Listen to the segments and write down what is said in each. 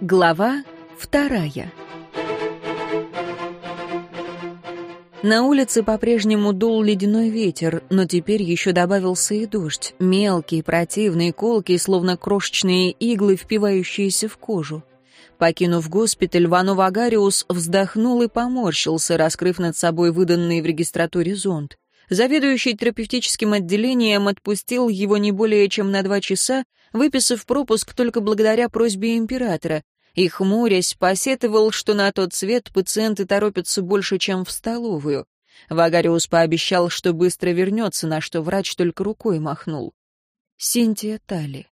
Глава вторая На улице по-прежнему дул ледяной ветер, но теперь еще добавился и дождь, мелкий, противный, колкий, словно крошечные иглы, впивающиеся в кожу. Покинув госпиталь, Вано Вагариус вздохнул и поморщился, раскрыв над собой выданный в регистратуре зонд. Заведующий терапевтическим отделением отпустил его не более чем на два часа, выписав пропуск только благодаря просьбе императора, и, хмурясь, посетовал, что на тот свет пациенты торопятся больше, чем в столовую. Вагариус пообещал, что быстро вернется, на что врач только рукой махнул. Синтия Тали.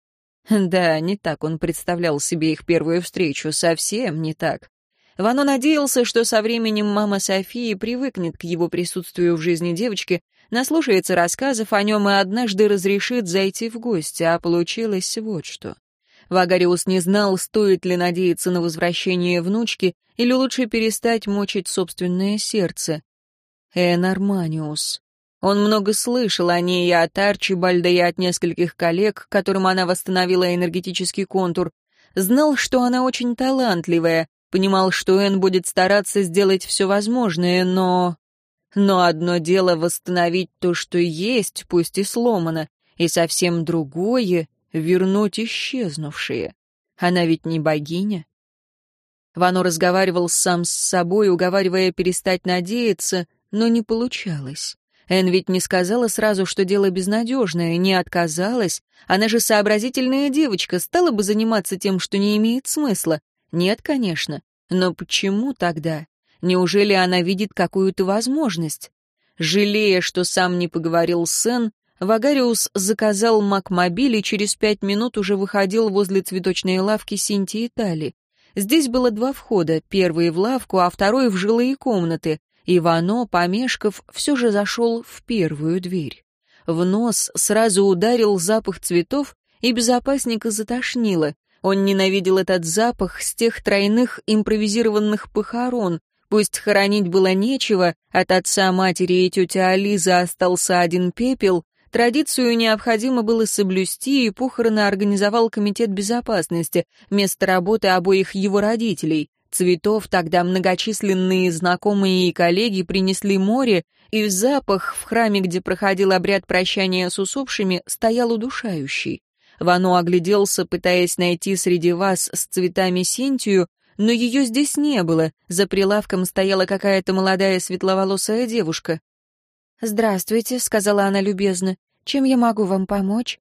Да, не так он представлял себе их первую встречу, совсем не так. Вано надеялся, что со временем мама Софии привыкнет к его присутствию в жизни девочки, наслушается рассказов о нем и однажды разрешит зайти в гости, а получилось вот что. Вагариус не знал, стоит ли надеяться на возвращение внучки или лучше перестать мучить собственное сердце. Эн Арманиус. Он много слышал о ней и от Арчибальда, и от нескольких коллег, которым она восстановила энергетический контур. Знал, что она очень талантливая, понимал, что Эн будет стараться сделать все возможное, но... Но одно дело восстановить то, что есть, пусть и сломано, и совсем другое вернуть исчезнувшие. Она ведь не богиня. Вано разговаривал сам с собой, уговаривая перестать надеяться, но не получалось. Эн ведь не сказала сразу, что дело безнадежное, не отказалась. Она же сообразительная девочка, стала бы заниматься тем, что не имеет смысла. Нет, конечно. Но почему тогда? Неужели она видит какую-то возможность? Жалея, что сам не поговорил с Эн, Вагариус заказал Макмобиль и через пять минут уже выходил возле цветочной лавки Синтии Тали. Здесь было два входа, первый в лавку, а второй в жилые комнаты. Ивано, помешков, все же зашел в первую дверь. В нос сразу ударил запах цветов, и безопасника затошнило. Он ненавидел этот запах с тех тройных импровизированных похорон. Пусть хоронить было нечего, от отца, матери и тети Ализы остался один пепел, Традицию необходимо было соблюсти, и похороны организовал Комитет безопасности, место работы обоих его родителей. Цветов тогда многочисленные знакомые и коллеги принесли море, и запах в храме, где проходил обряд прощания с усопшими, стоял удушающий. Вано огляделся, пытаясь найти среди вас с цветами Синтию, но ее здесь не было, за прилавком стояла какая-то молодая светловолосая девушка. «Здравствуйте», — сказала она любезно. «Чем я могу вам помочь?»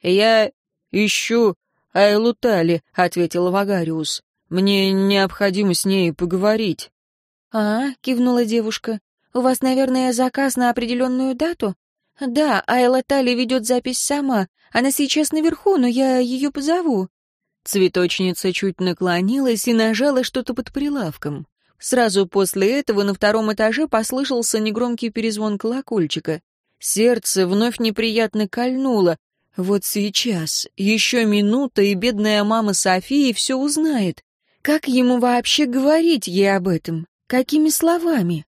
«Я ищу Айлу Тали», — ответил Вагариус. «Мне необходимо с ней поговорить». «А», — кивнула девушка. «У вас, наверное, заказ на определенную дату?» «Да, Айла Тали ведет запись сама. Она сейчас наверху, но я ее позову». Цветочница чуть наклонилась и нажала что-то под прилавком. Сразу после этого на втором этаже послышался негромкий перезвон колокольчика. Сердце вновь неприятно кольнуло. Вот сейчас, еще минута, и бедная мама Софии все узнает. Как ему вообще говорить ей об этом? Какими словами?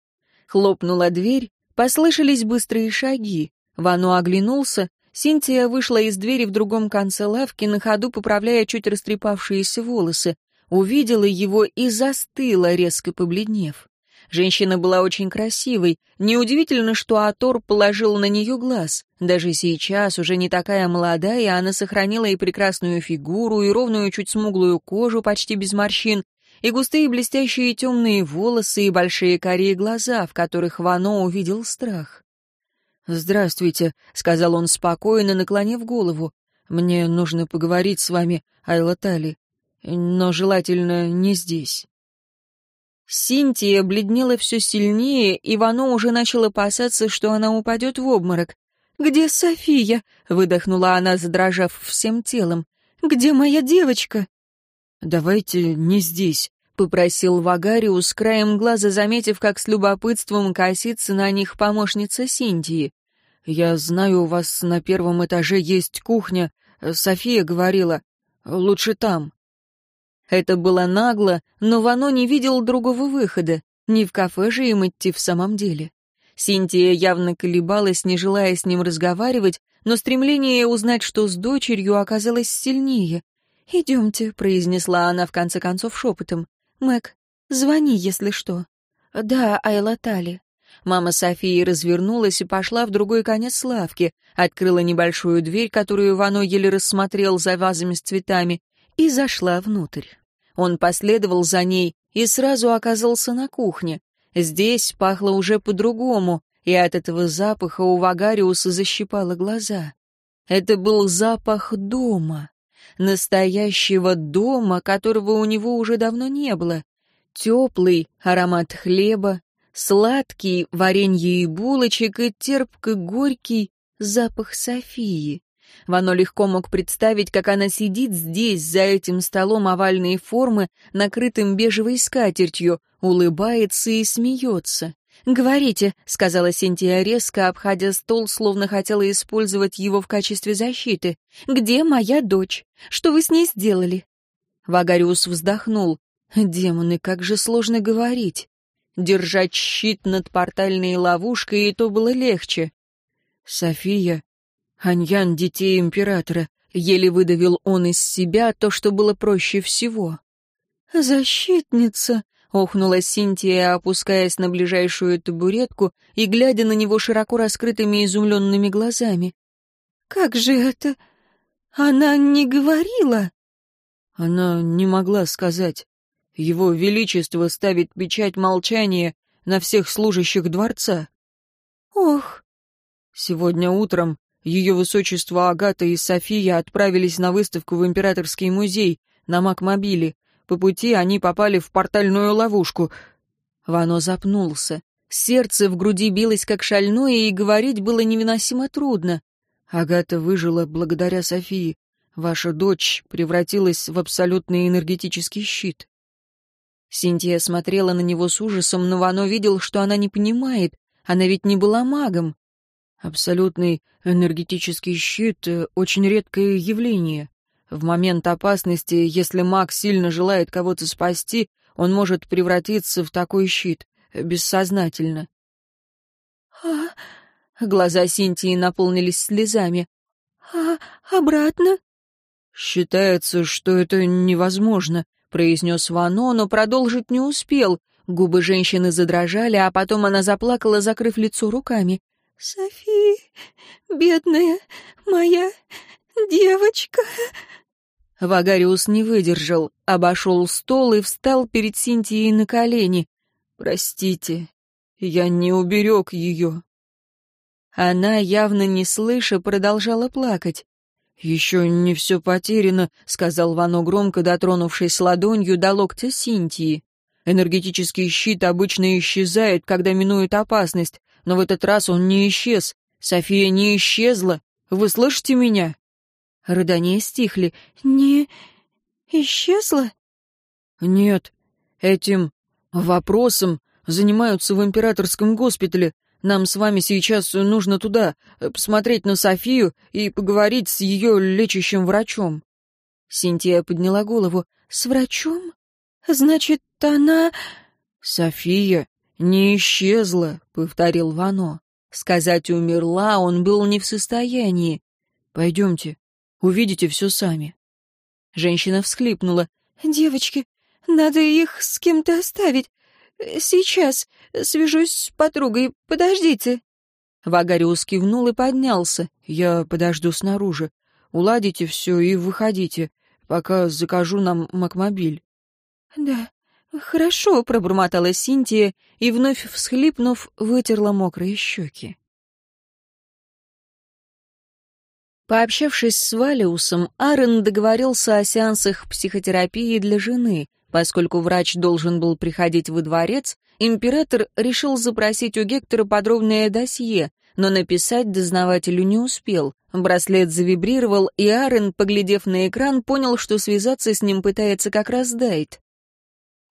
Хлопнула дверь, послышались быстрые шаги. Вану оглянулся, Синтия вышла из двери в другом конце лавки, на ходу поправляя чуть растрепавшиеся волосы увидела его и застыла, резко побледнев. Женщина была очень красивой. Неудивительно, что Атор положил на нее глаз. Даже сейчас, уже не такая молодая, она сохранила и прекрасную фигуру, и ровную, чуть смуглую кожу, почти без морщин, и густые блестящие темные волосы, и большие карие глаза, в которых Вано увидел страх. «Здравствуйте», — сказал он спокойно, наклонив голову. «Мне нужно поговорить с вами, Айла Тали но желательно не здесь. Синтия бледнела все сильнее, и Вано уже начал опасаться, что она упадет в обморок. «Где София?» — выдохнула она, задрожав всем телом. «Где моя девочка?» «Давайте не здесь», — попросил Вагариус, краем глаза заметив, как с любопытством косится на них помощница Синтии. «Я знаю, у вас на первом этаже есть кухня. София говорила. Лучше там». Это было нагло, но Вано не видел другого выхода. Не в кафе же им идти в самом деле. Синтия явно колебалась, не желая с ним разговаривать, но стремление узнать, что с дочерью, оказалось сильнее. «Идемте», — произнесла она в конце концов шепотом. «Мэг, звони, если что». «Да, Айла Тали». Мама Софии развернулась и пошла в другой конец лавки, открыла небольшую дверь, которую Вано еле рассмотрел за вазами с цветами, и зашла внутрь. Он последовал за ней и сразу оказался на кухне. Здесь пахло уже по-другому, и от этого запаха у Вагариуса защипало глаза. Это был запах дома, настоящего дома, которого у него уже давно не было. Теплый аромат хлеба, сладкий варенье и булочек и терпко-горький запах Софии. Вано легко мог представить, как она сидит здесь, за этим столом овальной формы, накрытым бежевой скатертью, улыбается и смеется. «Говорите», — сказала Синтия резко, обходя стол, словно хотела использовать его в качестве защиты. «Где моя дочь? Что вы с ней сделали?» Вагариус вздохнул. «Демоны, как же сложно говорить. Держать щит над портальной ловушкой, и то было легче. София, Аньян детей императора, еле выдавил он из себя то, что было проще всего. «Защитница», — охнула Синтия, опускаясь на ближайшую табуретку и глядя на него широко раскрытыми изумленными глазами. «Как же это? Она не говорила?» Она не могла сказать. Его Величество ставит печать молчания на всех служащих дворца. Ох! Сегодня утром ее высочество Агата и София отправились на выставку в Императорский музей на Макмобиле. По пути они попали в портальную ловушку. Вано запнулся. Сердце в груди билось как шальное, и говорить было невыносимо трудно. Агата выжила благодаря Софии. Ваша дочь превратилась в абсолютный энергетический щит. Синтия смотрела на него с ужасом, но Вано видел, что она не понимает. Она ведь не была магом. Абсолютный энергетический щит — очень редкое явление. В момент опасности, если маг сильно желает кого-то спасти, он может превратиться в такой щит, бессознательно. «А...» — глаза Синтии наполнились слезами. «А обратно?» «Считается, что это невозможно», — произнес Вано, но продолжить не успел. Губы женщины задрожали, а потом она заплакала, закрыв лицо руками. «Софи, бедная моя девочка!» Вагариус не выдержал, обошел стол и встал перед Синтией на колени. «Простите, я не уберег ее». Она, явно не слыша, продолжала плакать. «Еще не все потеряно», — сказал Вано громко, дотронувшись ладонью до локтя Синтии. «Энергетический щит обычно исчезает, когда минует опасность, но в этот раз он не исчез. София не исчезла. Вы слышите меня?» Рыдания стихли. «Не исчезла?» «Нет. Этим вопросом занимаются в императорском госпитале. Нам с вами сейчас нужно туда, э, посмотреть на Софию и поговорить с ее лечащим врачом». Синтия подняла голову. «С врачом? Значит, она...» «София не исчезла», — повторил Вано. Сказать «умерла» он был не в состоянии. «Пойдемте, увидите все сами». Женщина всхлипнула. «Девочки, надо их с кем-то оставить. «Сейчас. Свяжусь с подругой. Подождите». Вагариус кивнул и поднялся. «Я подожду снаружи. Уладите все и выходите, пока закажу нам Макмобиль». «Да, хорошо», — пробормотала Синтия и, вновь всхлипнув, вытерла мокрые щеки. Пообщавшись с Валиусом, Аарон договорился о сеансах психотерапии для жены, Поскольку врач должен был приходить во дворец, император решил запросить у Гектора подробное досье, но написать дознавателю не успел. Браслет завибрировал, и Арен, поглядев на экран, понял, что связаться с ним пытается как раз Дайт.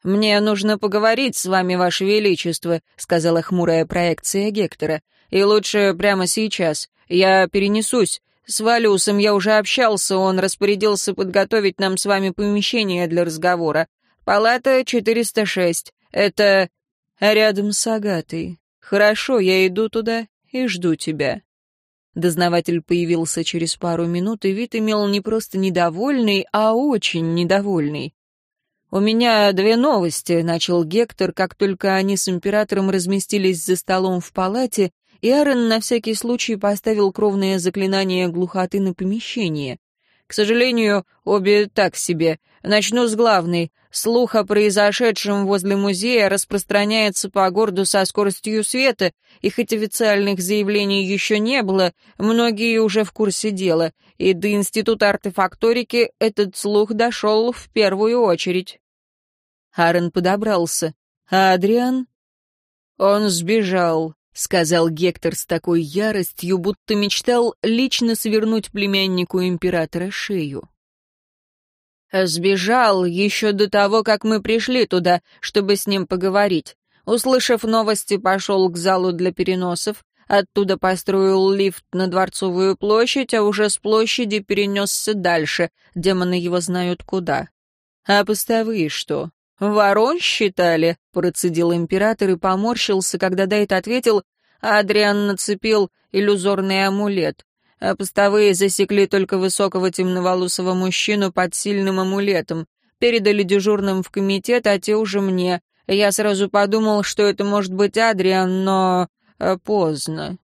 «Мне нужно поговорить с вами, Ваше Величество», — сказала хмурая проекция Гектора. «И лучше прямо сейчас. Я перенесусь. С Валюсом я уже общался, он распорядился подготовить нам с вами помещение для разговора. Палата 406. Это рядом с Агатой. «Хорошо, я иду туда и жду тебя». Дознаватель появился через пару минут, и вид имел не просто недовольный, а очень недовольный. «У меня две новости», — начал Гектор, как только они с императором разместились за столом в палате, и Аарон на всякий случай поставил кровное заклинание глухоты на помещение. К сожалению, обе так себе. Начну с главной. Слух о произошедшем возле музея распространяется по городу со скоростью света, и хоть официальных заявлений еще не было, многие уже в курсе дела, и до Института артефакторики этот слух дошел в первую очередь. Аарон подобрался. «А Адриан?» «Он сбежал», — сказал Гектор с такой яростью, будто мечтал лично свернуть племяннику императора шею. «Сбежал еще до того, как мы пришли туда, чтобы с ним поговорить. Услышав новости, пошел к залу для переносов, оттуда построил лифт на Дворцовую площадь, а уже с площади перенесся дальше, демоны его знают куда. А постовые что? «Ворон считали?» — процедил император и поморщился, когда Дайт ответил, а Адриан нацепил иллюзорный амулет. А постовые засекли только высокого темноволосого мужчину под сильным амулетом. Передали дежурным в комитет, а те уже мне. Я сразу подумал, что это может быть Адриан, но... Э, поздно.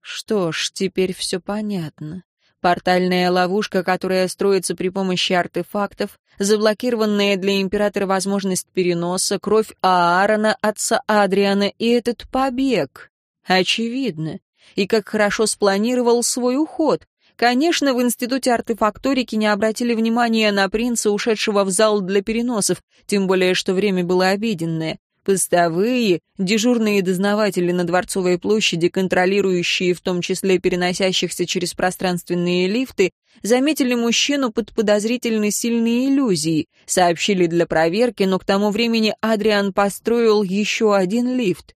Что ж, теперь все понятно. Портальная ловушка, которая строится при помощи артефактов, заблокированная для императора возможность переноса, кровь Аарона, отца Адриана и этот побег. Очевидно. И как хорошо спланировал свой уход. Конечно, в Институте артефакторики не обратили внимания на принца, ушедшего в зал для переносов, тем более, что время было обеденное. Постовые, дежурные дознаватели на Дворцовой площади, контролирующие в том числе переносящихся через пространственные лифты, заметили мужчину под подозрительно сильной иллюзией, сообщили для проверки, но к тому времени Адриан построил еще один лифт.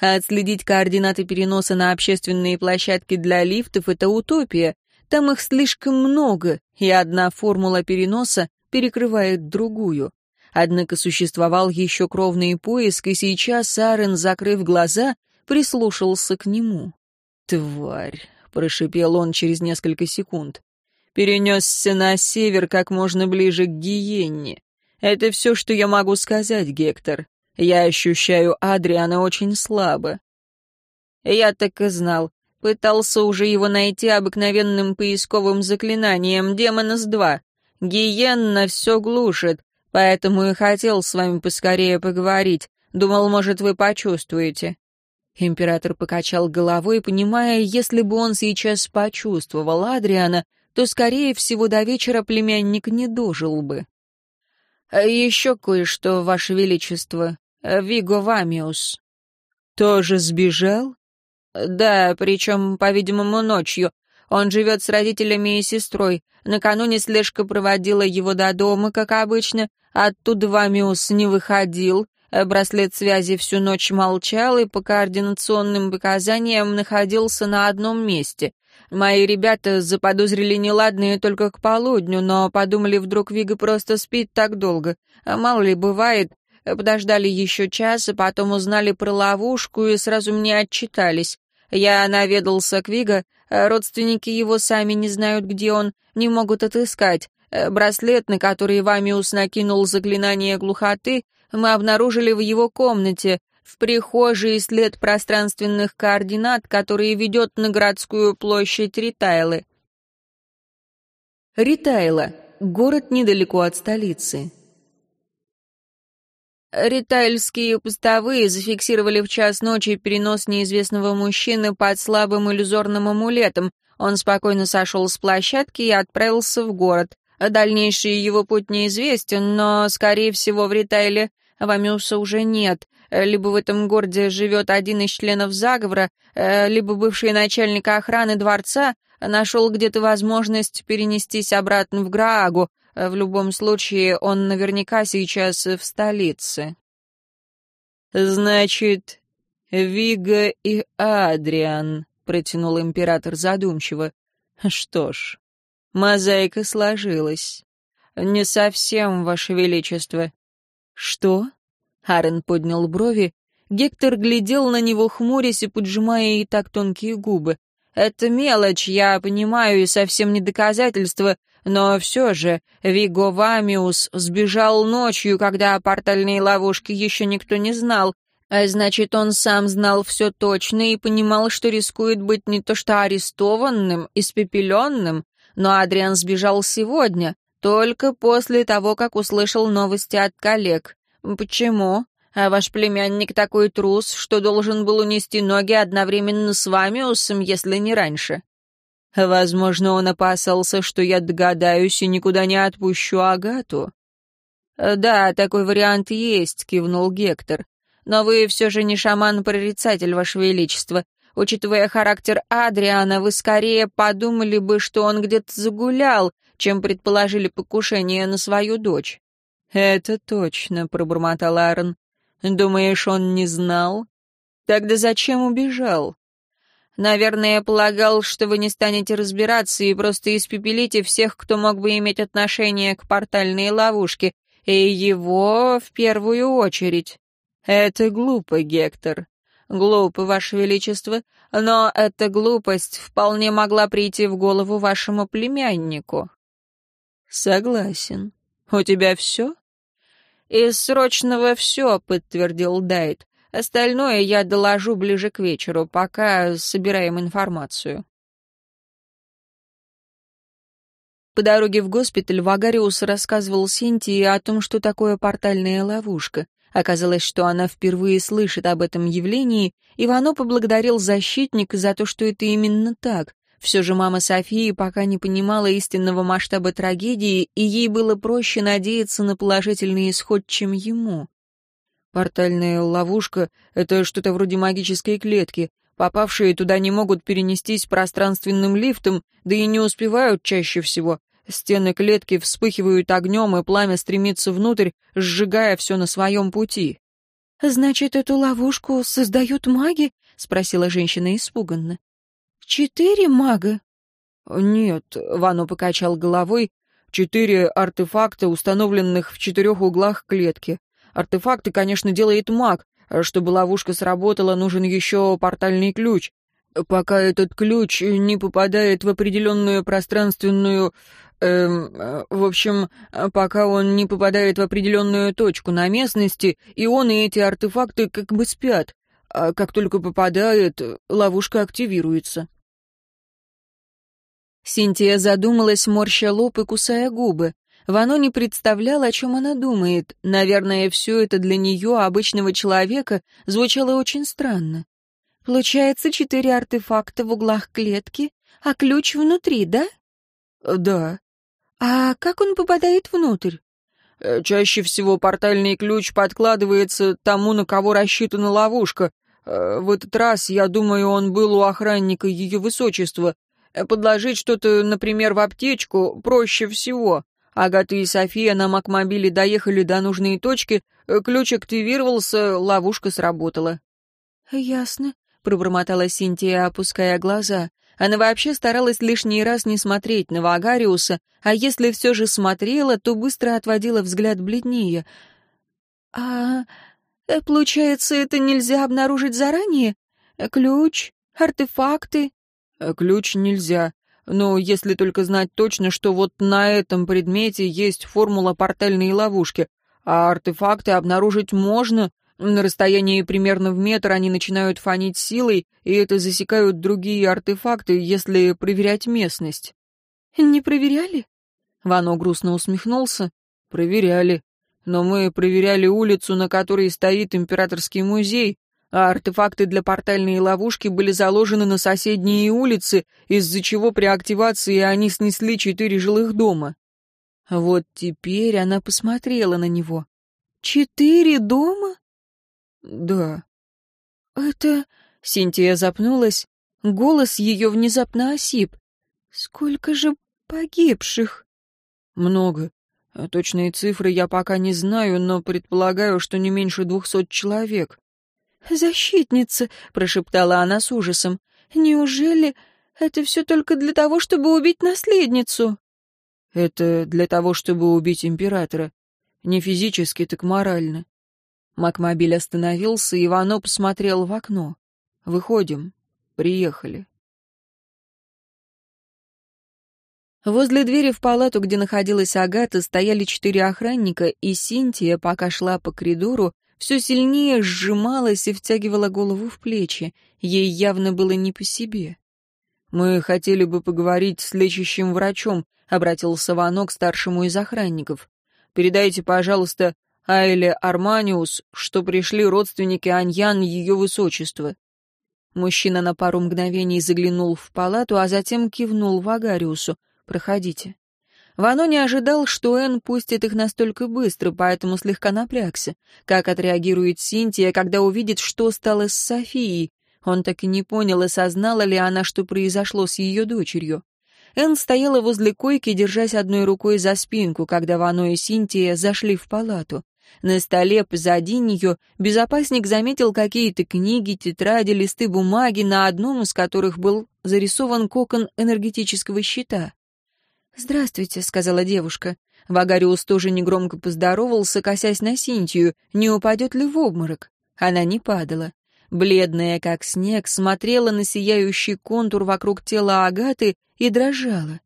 А отследить координаты переноса на общественные площадки для лифтов — это утопия. Там их слишком много, и одна формула переноса перекрывает другую. Однако существовал еще кровный поиск, и сейчас Арен, закрыв глаза, прислушался к нему. «Тварь!» — прошипел он через несколько секунд. «Перенесся на север как можно ближе к Гиенне. Это все, что я могу сказать, Гектор. Я ощущаю Адриана очень слабо». «Я так и знал. Пытался уже его найти обыкновенным поисковым заклинанием Демонос-2. Гиенна все глушит, Поэтому и хотел с вами поскорее поговорить. Думал, может, вы почувствуете». Император покачал головой, понимая, если бы он сейчас почувствовал Адриана, то, скорее всего, до вечера племянник не дожил бы. «А «Еще кое-что, Ваше Величество. Виго Вамиус». «Тоже сбежал?» «Да, причем, по-видимому, ночью. Он живет с родителями и сестрой. Накануне слежка проводила его до дома, как обычно, Оттуда Вамиус не выходил, э, браслет связи всю ночь молчал и по координационным показаниям находился на одном месте. Мои ребята заподозрили неладные только к полудню, но подумали, вдруг Вига просто спит так долго. Мало ли, бывает. Подождали еще час, а потом узнали про ловушку и сразу мне отчитались. Я наведался к Вига, родственники его сами не знают, где он, не могут отыскать. Э, браслет, на который Вамиус накинул заклинание глухоты, мы обнаружили в его комнате, в прихожей след пространственных координат, который ведет на городскую площадь Ритайлы. Ритайла — город недалеко от столицы. Ритайльские постовые зафиксировали в час ночи перенос неизвестного мужчины под слабым иллюзорным амулетом. Он спокойно сошел с площадки и отправился в город. Дальнейший его путь неизвестен, но, скорее всего, в Ритайле Вамюса уже нет. Либо в этом городе живет один из членов заговора, э, либо бывший начальник охраны дворца нашел где-то возможность перенестись обратно в Граагу. В любом случае, он наверняка сейчас в столице. «Значит, Вига и Адриан», — протянул император задумчиво. «Что ж, Мозаика сложилась. «Не совсем, Ваше Величество». «Что?» — Арен поднял брови. Гектор глядел на него, хмурясь и поджимая и так тонкие губы. «Это мелочь, я понимаю, и совсем не доказательство, но все же Виго Вамиус сбежал ночью, когда о портальной ловушке еще никто не знал, а значит, он сам знал все точно и понимал, что рискует быть не то что арестованным, испепеленным, но Адриан сбежал сегодня, только после того, как услышал новости от коллег. Почему? А ваш племянник такой трус, что должен был унести ноги одновременно с вами, Усом, если не раньше. Возможно, он опасался, что я догадаюсь и никуда не отпущу Агату. «Да, такой вариант есть», — кивнул Гектор. «Но вы все же не шаман-прорицатель, Ваше Величество. Учитывая характер Адриана, вы скорее подумали бы, что он где-то загулял, чем предположили покушение на свою дочь». «Это точно», — пробормотал Аарон. «Думаешь, он не знал? Тогда зачем убежал?» «Наверное, полагал, что вы не станете разбираться и просто испепелите всех, кто мог бы иметь отношение к портальной ловушке, и его в первую очередь. Это глупо, Гектор. Глупо, Ваше Величество, но эта глупость вполне могла прийти в голову вашему племяннику. Согласен. У тебя все? Из срочного все, подтвердил Дайт. Остальное я доложу ближе к вечеру, пока собираем информацию. По дороге в госпиталь Вагариус рассказывал Синтии о том, что такое портальная ловушка. Оказалось, что она впервые слышит об этом явлении, и Вано поблагодарил защитника за то, что это именно так. Все же мама Софии пока не понимала истинного масштаба трагедии, и ей было проще надеяться на положительный исход, чем ему. «Портальная ловушка — это что-то вроде магической клетки. Попавшие туда не могут перенестись пространственным лифтом, да и не успевают чаще всего. Стены клетки вспыхивают огнем, и пламя стремится внутрь, сжигая все на своем пути. «Значит, эту ловушку создают маги?» — спросила женщина испуганно. «Четыре мага?» «Нет», — Вано покачал головой, «четыре артефакта, установленных в четырех углах клетки. Артефакты, конечно, делает маг. Чтобы ловушка сработала, нужен еще портальный ключ. Пока этот ключ не попадает в определенную пространственную Эм, э, в общем, пока он не попадает в определенную точку на местности, и он и эти артефакты как бы спят. А как только попадает, ловушка активируется. Синтия задумалась, морща лоб и кусая губы. Вано не представлял, о чем она думает. Наверное, все это для нее, обычного человека, звучало очень странно. Получается, четыре артефакта в углах клетки, а ключ внутри, да? Да. «А как он попадает внутрь?» э, «Чаще всего портальный ключ подкладывается тому, на кого рассчитана ловушка. Э, в этот раз, я думаю, он был у охранника ее высочества. Э, подложить что-то, например, в аптечку проще всего. Агата и София на Макмобиле доехали до нужной точки, ключ активировался, ловушка сработала». «Ясно», — пробормотала Синтия, опуская глаза. Она вообще старалась лишний раз не смотреть на Вагариуса, а если все же смотрела, то быстро отводила взгляд бледнее. «А, э, получается, это нельзя обнаружить заранее? Ключ? Артефакты?» э, «Ключ нельзя. Но если только знать точно, что вот на этом предмете есть формула портальной ловушки, а артефакты обнаружить можно, на расстоянии примерно в метр они начинают фонить силой, и это засекают другие артефакты, если проверять местность. «Не проверяли?» Вано грустно усмехнулся. «Проверяли. Но мы проверяли улицу, на которой стоит императорский музей, а артефакты для портальной ловушки были заложены на соседние улицы, из-за чего при активации они снесли четыре жилых дома». Вот теперь она посмотрела на него. «Четыре дома?» «Да». «Это...» — Синтия запнулась. Голос ее внезапно осип. «Сколько же погибших?» «Много. Точные цифры я пока не знаю, но предполагаю, что не меньше двухсот человек». «Защитница», — прошептала она с ужасом. «Неужели это все только для того, чтобы убить наследницу?» «Это для того, чтобы убить императора. Не физически, так морально. Макмобиль остановился, и Вано посмотрел в окно. «Выходим. Приехали». Возле двери в палату, где находилась Агата, стояли четыре охранника, и Синтия, пока шла по коридору, все сильнее сжималась и втягивала голову в плечи. Ей явно было не по себе. «Мы хотели бы поговорить с лечащим врачом», — обратился Вано к старшему из охранников. «Передайте, пожалуйста, Айле Арманиус, что пришли родственники Аньян ее высочества». Мужчина на пару мгновений заглянул в палату, а затем кивнул Вагариусу. Проходите». Вано не ожидал, что Энн пустит их настолько быстро, поэтому слегка напрягся. Как отреагирует Синтия, когда увидит, что стало с Софией? Он так и не понял, осознала ли она, что произошло с ее дочерью. Энн стояла возле койки, держась одной рукой за спинку, когда Вано и Синтия зашли в палату. На столе позади нее безопасник заметил какие-то книги, тетради, листы бумаги, на одном из которых был зарисован кокон энергетического щита. «Здравствуйте», — сказала девушка. Вагариус тоже негромко поздоровался, косясь на Синтию, не упадет ли в обморок. Она не падала. Бледная, как снег, смотрела на сияющий контур вокруг тела Агаты и дрожала.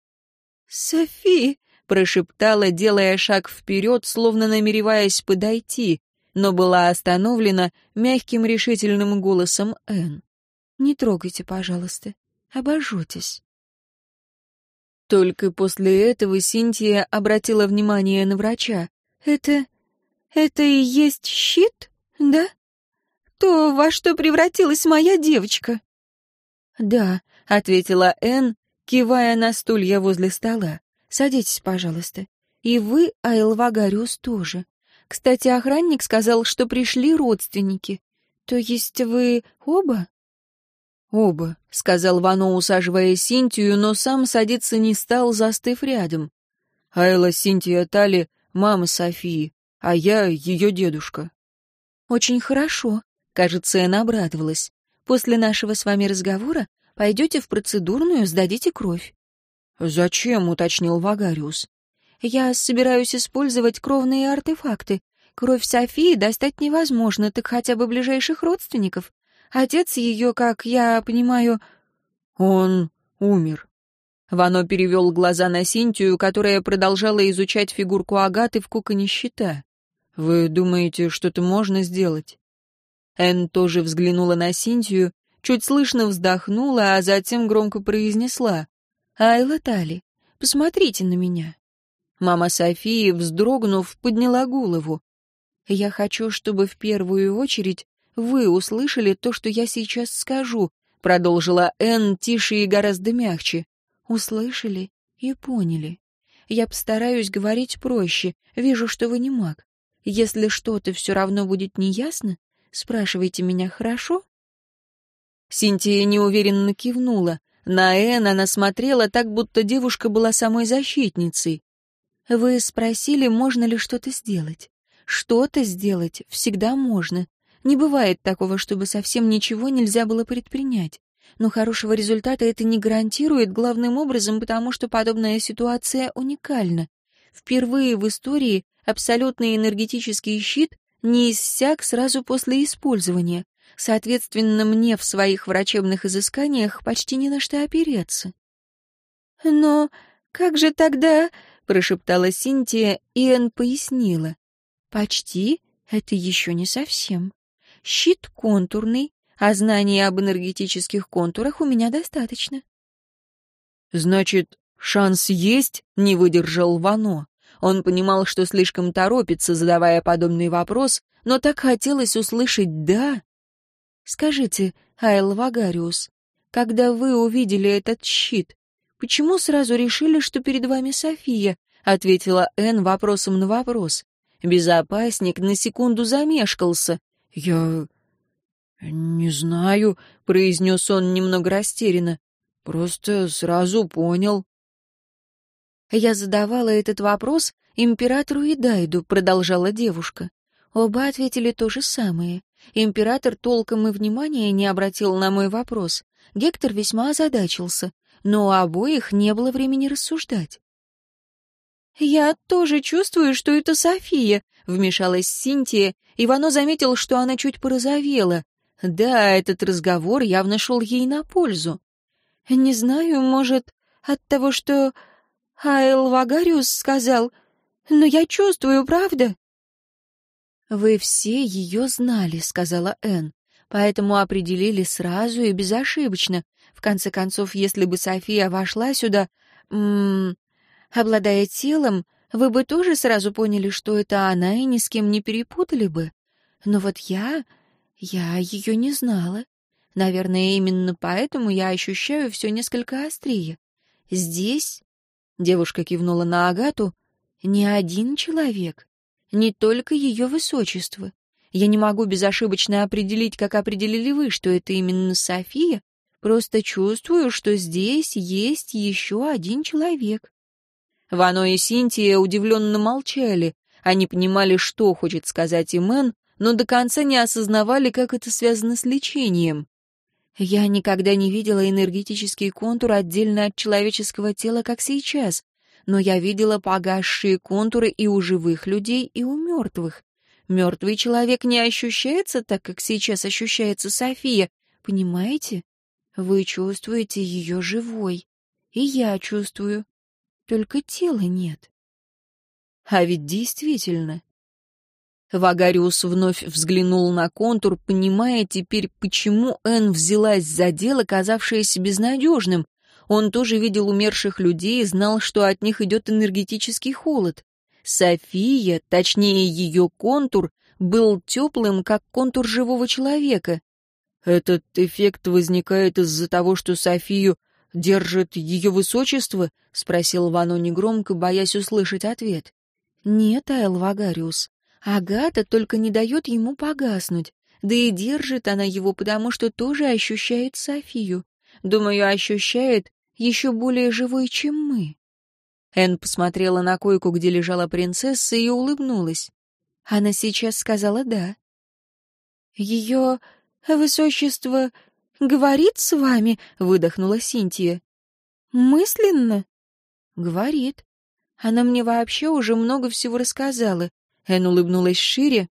«Софи!» — прошептала, делая шаг вперед, словно намереваясь подойти, но была остановлена мягким решительным голосом Энн. «Не трогайте, пожалуйста. Обожжетесь». Только после этого Синтия обратила внимание на врача. «Это... это и есть щит, да? То, во что превратилась моя девочка?» «Да», — ответила Энн, кивая на стулья возле стола. «Садитесь, пожалуйста. И вы, Айлвагариус, тоже. Кстати, охранник сказал, что пришли родственники. То есть вы оба?» «Оба», — сказал Вано, усаживая Синтию, но сам садиться не стал, застыв рядом. «Айла Синтия Тали — мама Софии, а я — ее дедушка». «Очень хорошо», — кажется, она обрадовалась. «После нашего с вами разговора пойдете в процедурную, сдадите кровь». «Зачем?» — уточнил Вагариус. «Я собираюсь использовать кровные артефакты. Кровь Софии достать невозможно, так хотя бы ближайших родственников. Отец ее, как я понимаю... Он умер. Вано перевел глаза на Синтию, которая продолжала изучать фигурку Агаты в куконе щита. «Вы думаете, что-то можно сделать?» Энн тоже взглянула на Синтию, чуть слышно вздохнула, а затем громко произнесла. «Айла Тали, посмотрите на меня». Мама Софии, вздрогнув, подняла голову. «Я хочу, чтобы в первую очередь вы услышали то, что я сейчас скажу», — продолжила Энн тише и гораздо мягче. «Услышали и поняли. Я постараюсь говорить проще, вижу, что вы не маг. Если что-то все равно будет неясно, спрашивайте меня, хорошо?» Синтия неуверенно кивнула. На Энн она смотрела так, будто девушка была самой защитницей. «Вы спросили, можно ли что-то сделать. Что-то сделать всегда можно. Не бывает такого, чтобы совсем ничего нельзя было предпринять. Но хорошего результата это не гарантирует, главным образом, потому что подобная ситуация уникальна. Впервые в истории абсолютный энергетический щит не иссяк сразу после использования. Соответственно, мне в своих врачебных изысканиях почти не на что опереться. «Но как же тогда?» — прошептала Синтия, и Энн пояснила. «Почти — это еще не совсем. Щит контурный, а знаний об энергетических контурах у меня достаточно. Значит, шанс есть? Не выдержал Вано. Он понимал, что слишком торопится, задавая подобный вопрос, но так хотелось услышать «да». «Скажите, Айл Вагариус, когда вы увидели этот щит, почему сразу решили, что перед вами София?» — ответила Энн вопросом на вопрос. Безопасник на секунду замешкался. «Я... не знаю», — произнес он немного растерянно. «Просто сразу понял». «Я задавала этот вопрос императору Идайду», — продолжала девушка. Оба ответили то же самое. Император толком и внимания не обратил на мой вопрос. Гектор весьма озадачился, но у обоих не было времени рассуждать. «Я тоже чувствую, что это София», — вмешалась Синтия, и Вано заметил, что она чуть порозовела. Да, этот разговор явно шел ей на пользу. «Не знаю, может, от того, что Айл Вагариус сказал, но я чувствую, правда?» «Вы все ее знали», — сказала Энн, «поэтому определили сразу и безошибочно. В конце концов, если бы София вошла сюда, м -м, обладая телом, вы бы тоже сразу поняли, что это она, и ни с кем не перепутали бы. Но вот я... я ее не знала. Наверное, именно поэтому я ощущаю все несколько острее. Здесь, — девушка кивнула на Агату, — не один человек, не только ее высочество. Я не могу безошибочно определить, как определили вы, что это именно София, просто чувствую, что здесь есть еще один человек. Вано и Синтия удивленно молчали. Они понимали, что хочет сказать Имен, но до конца не осознавали, как это связано с лечением. Я никогда не видела энергетический контур отдельно от человеческого тела, как сейчас, но я видела погасшие контуры и у живых людей, и у мертвых. Мертвый человек не ощущается так, как сейчас ощущается София, понимаете? Вы чувствуете ее живой, и я чувствую только тела нет. А ведь действительно. Вагариус вновь взглянул на контур, понимая теперь, почему Энн взялась за дело, казавшееся безнадежным. Он тоже видел умерших людей и знал, что от них идет энергетический холод. София, точнее ее контур, был теплым, как контур живого человека. Этот эффект возникает из-за того, что Софию держит ее высочество?» — спросил Вано негромко, боясь услышать ответ. «Нет, Аэл Вагариус. Агата только не дает ему погаснуть. Да и держит она его, потому что тоже ощущает Софию. Думаю, ощущает еще более живой, чем мы». Энн посмотрела на койку, где лежала принцесса, и улыбнулась. Она сейчас сказала «да». «Ее высочество «Говорит с вами?» — выдохнула Синтия. «Мысленно?» «Говорит. Она мне вообще уже много всего рассказала». Эн улыбнулась шире.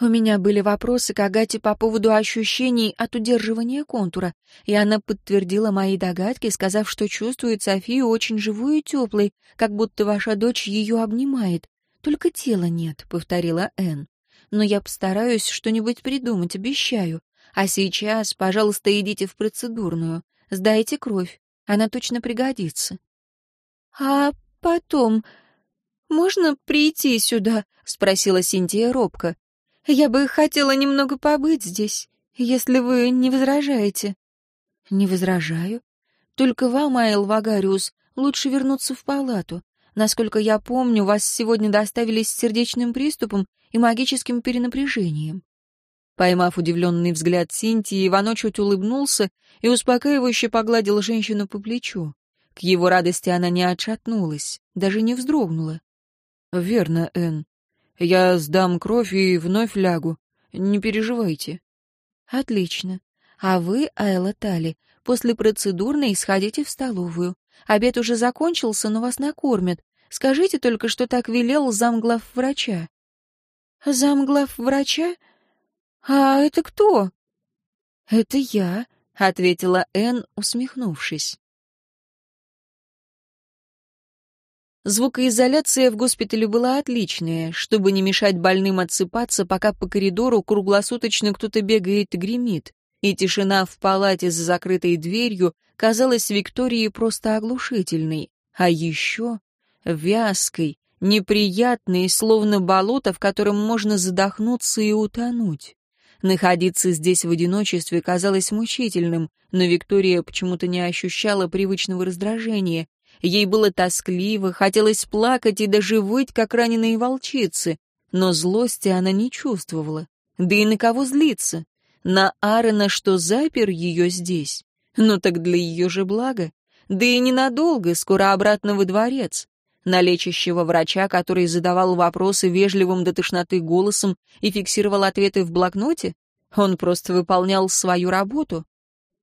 «У меня были вопросы к Агате по поводу ощущений от удерживания контура, и она подтвердила мои догадки, сказав, что чувствует Софию очень живой и теплой, как будто ваша дочь ее обнимает. Только тела нет», — повторила Эн. «Но я постараюсь что-нибудь придумать, обещаю. А сейчас, пожалуйста, идите в процедурную. Сдайте кровь. Она точно пригодится. А потом... «Можно прийти сюда?» — спросила Синтия робко. «Я бы хотела немного побыть здесь, если вы не возражаете». «Не возражаю. Только вам, Айл Вагариус, лучше вернуться в палату. Насколько я помню, вас сегодня доставили с сердечным приступом и магическим перенапряжением. Поймав удивленный взгляд Синтии, Ивано чуть улыбнулся и успокаивающе погладил женщину по плечу. К его радости она не отшатнулась, даже не вздрогнула. «Верно, Энн. Я сдам кровь и вновь лягу. Не переживайте». «Отлично. А вы, Айла Тали, после процедурной сходите в столовую. Обед уже закончился, но вас накормят. Скажите только, что так велел замглав врача». «Замглав врача?» «А это кто?» «Это я», — ответила Энн, усмехнувшись. Звукоизоляция в госпитале была отличная, чтобы не мешать больным отсыпаться, пока по коридору круглосуточно кто-то бегает и гремит, и тишина в палате за закрытой дверью казалась Виктории просто оглушительной, а еще вязкой, неприятной, словно болото, в котором можно задохнуться и утонуть. Находиться здесь в одиночестве казалось мучительным, но Виктория почему-то не ощущала привычного раздражения. Ей было тоскливо, хотелось плакать и даже выть, как раненые волчицы, но злости она не чувствовала. Да и на кого злиться? На Аарона, что запер ее здесь? Ну так для ее же блага. Да и ненадолго, скоро обратно во дворец на лечащего врача, который задавал вопросы вежливым до тошноты голосом и фиксировал ответы в блокноте? Он просто выполнял свою работу.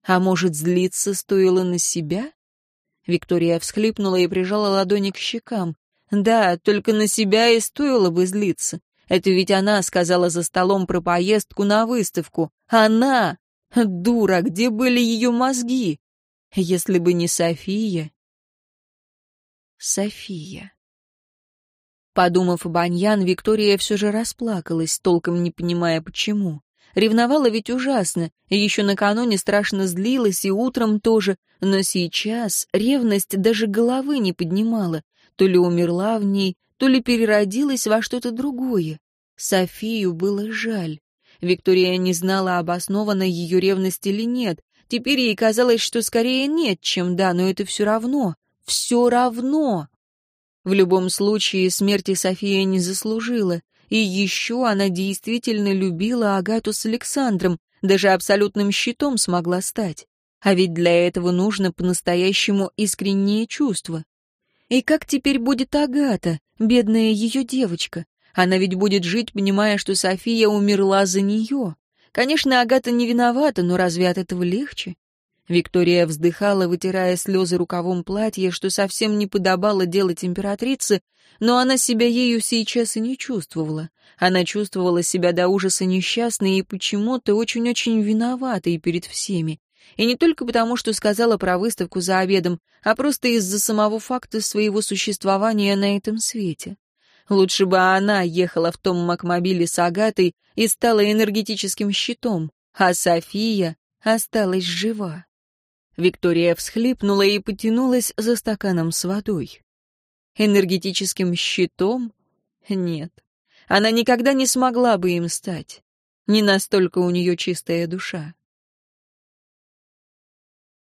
А может, злиться стоило на себя? Виктория всхлипнула и прижала ладони к щекам. Да, только на себя и стоило бы злиться. Это ведь она сказала за столом про поездку на выставку. Она! Дура, где были ее мозги? Если бы не София... София. Подумав об Аньян, Виктория все же расплакалась, толком не понимая, почему. Ревновала ведь ужасно, еще накануне страшно злилась, и утром тоже, но сейчас ревность даже головы не поднимала, то ли умерла в ней, то ли переродилась во что-то другое. Софию было жаль. Виктория не знала, обоснована ее ревность или нет. Теперь ей казалось, что скорее нет, чем да, но это все равно. Все равно. В любом случае, смерти София не заслужила. И еще она действительно любила Агату с Александром, даже абсолютным щитом смогла стать. А ведь для этого нужно по-настоящему искреннее чувство. И как теперь будет Агата, бедная ее девочка? Она ведь будет жить, понимая, что София умерла за нее. Конечно, Агата не виновата, но разве от этого легче? Виктория вздыхала, вытирая слезы рукавом платья, что совсем не подобало делать императрице, но она себя ею сейчас и не чувствовала. Она чувствовала себя до ужаса несчастной и почему-то очень-очень виноватой перед всеми. И не только потому, что сказала про выставку за обедом, а просто из-за самого факта своего существования на этом свете. Лучше бы она ехала в том макмобиле с Агатой и стала энергетическим щитом, а София осталась жива. Виктория всхлипнула и потянулась за стаканом с водой. Энергетическим щитом? Нет. Она никогда не смогла бы им стать. Не настолько у нее чистая душа.